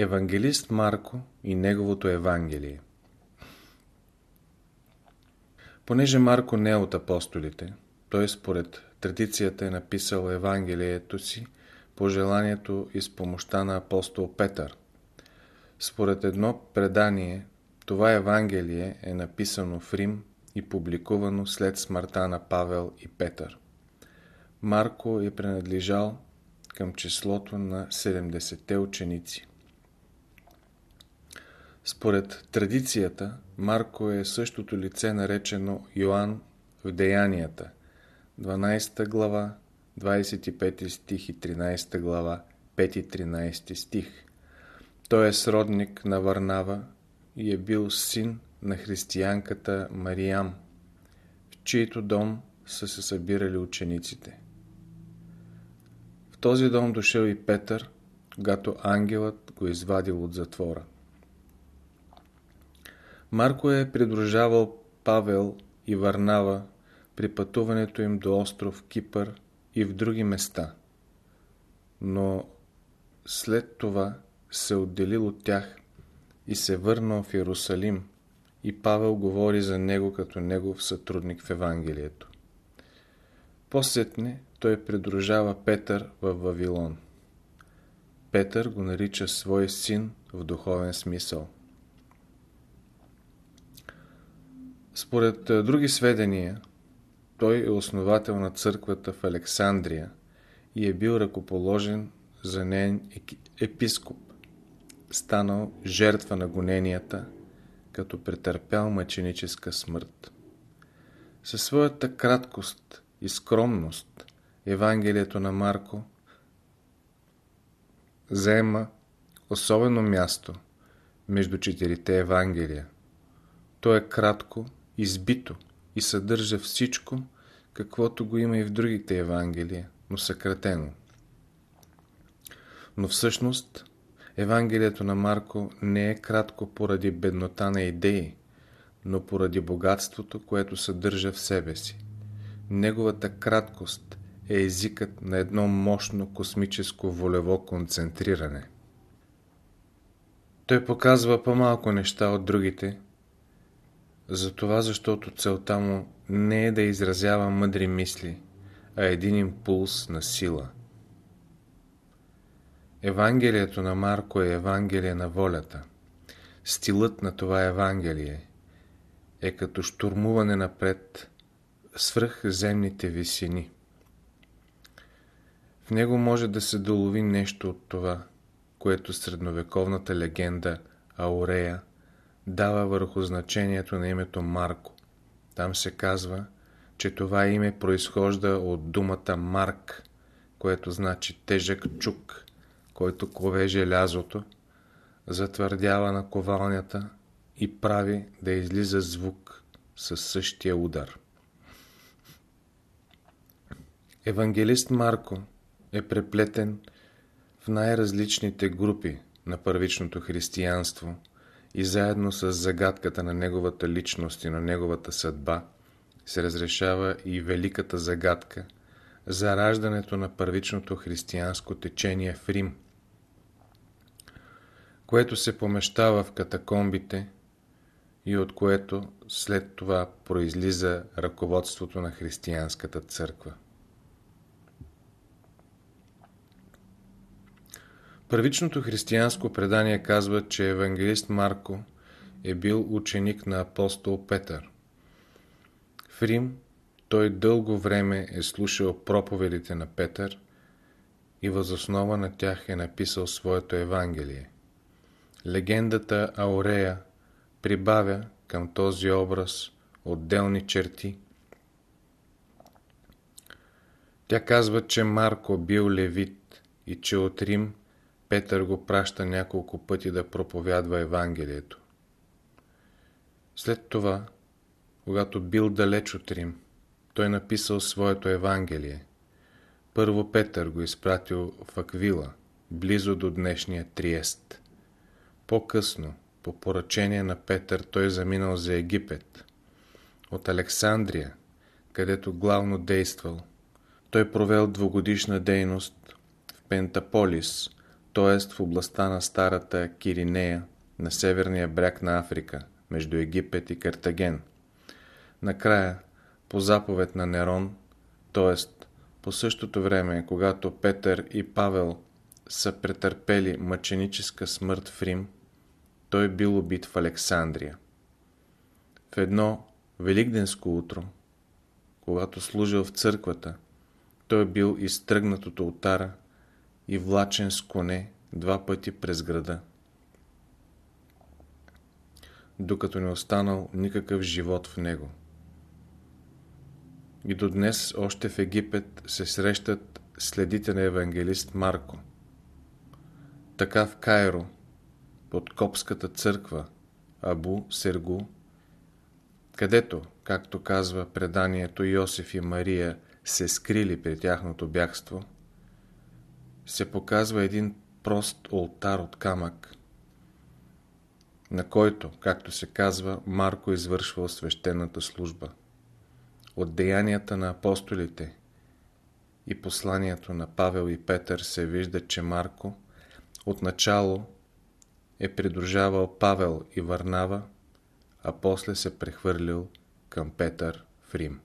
Евангелист Марко и неговото Евангелие Понеже Марко не е от апостолите, той според традицията е написал Евангелието си по желанието и с помощта на апостол Петър. Според едно предание, това Евангелие е написано в Рим и публикувано след смъртта на Павел и Петър. Марко е принадлежал към числото на 70-те ученици. Според традицията, Марко е същото лице наречено Йоанн в Деянията, 12 глава, 25 стих и 13 глава, 5-13 стих. Той е сродник на Варнава и е бил син на християнката Мариям, в чийто дом са се събирали учениците. В този дом дошъл и Петър, когато ангелът го извадил от затвора. Марко е придружавал Павел и Варнава при пътуването им до остров Кипър и в други места, но след това се отделил от тях и се върнал в Иерусалим и Павел говори за него като негов сътрудник в Евангелието. Посетне той придружава Петър в Вавилон. Петър го нарича свой син в духовен смисъл. Според други сведения, той е основател на църквата в Александрия и е бил ръкоположен за нейн епископ, станал жертва на гоненията, като претърпял мъченическа смърт. Със своята краткост и скромност Евангелието на Марко заема особено място между четирите Евангелия. То е кратко, избито и съдържа всичко, каквото го има и в другите Евангелия, но съкратено. Но всъщност Евангелието на Марко не е кратко поради беднота на идеи, но поради богатството, което съдържа в себе си. Неговата краткост е езикът на едно мощно космическо волево концентриране. Той показва по-малко неща от другите, затова защото целта му не е да изразява мъдри мисли, а един импулс на сила. Евангелието на Марко е Евангелие на волята. Стилът на това Евангелие е като штурмуване напред свръх земните висини. В него може да се долови нещо от това, което средновековната легенда Аурея дава върху значението на името Марко. Там се казва, че това име произхожда от думата Марк, което значи тежък чук, който кове желязото, затвърдява на ковалнята и прави да излиза звук със същия удар. Евангелист Марко е преплетен в най-различните групи на първичното християнство – и заедно с загадката на неговата личност и на неговата съдба се разрешава и великата загадка за раждането на първичното християнско течение в Рим, което се помещава в катакомбите и от което след това произлиза ръководството на християнската църква. Първичното християнско предание казва, че евангелист Марко е бил ученик на апостол Петър. В Рим той дълго време е слушал проповедите на Петър и възоснова на тях е написал своето Евангелие. Легендата Аурея прибавя към този образ отделни черти. Тя казва, че Марко бил левит и че от Рим Петър го праща няколко пъти да проповядва Евангелието. След това, когато бил далеч от Рим, той написал своето Евангелие. Първо Петър го изпратил в Аквила, близо до днешния Триест. По-късно, по поръчение на Петър, той заминал за Египет. От Александрия, където главно действал, той провел двогодишна дейност в Пентаполис – т.е. в областта на старата Киринея, на северния бряг на Африка, между Египет и Картаген. Накрая, по заповед на Нерон, т.е. по същото време, когато Петър и Павел са претърпели мъченическа смърт в Рим, той бил убит в Александрия. В едно великденско утро, когато служил в църквата, той бил изтръгнат от ултара и влачен с коне два пъти през града. Докато не останал никакъв живот в него. И до днес още в Египет се срещат следите на евангелист Марко. Така в Кайро, под Копската църква, Абу Сергу, където, както казва преданието Йосиф и Мария, се скрили при тяхното бягство, се показва един прост олтар от камък, на който, както се казва, Марко извършвал свещената служба. От деянията на апостолите и посланието на Павел и Петър се вижда, че Марко отначало е придружавал Павел и Варнава, а после се прехвърлил към Петър в Рим.